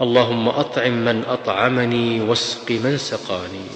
اللهم أطعم من أطعمني واسق من سقاني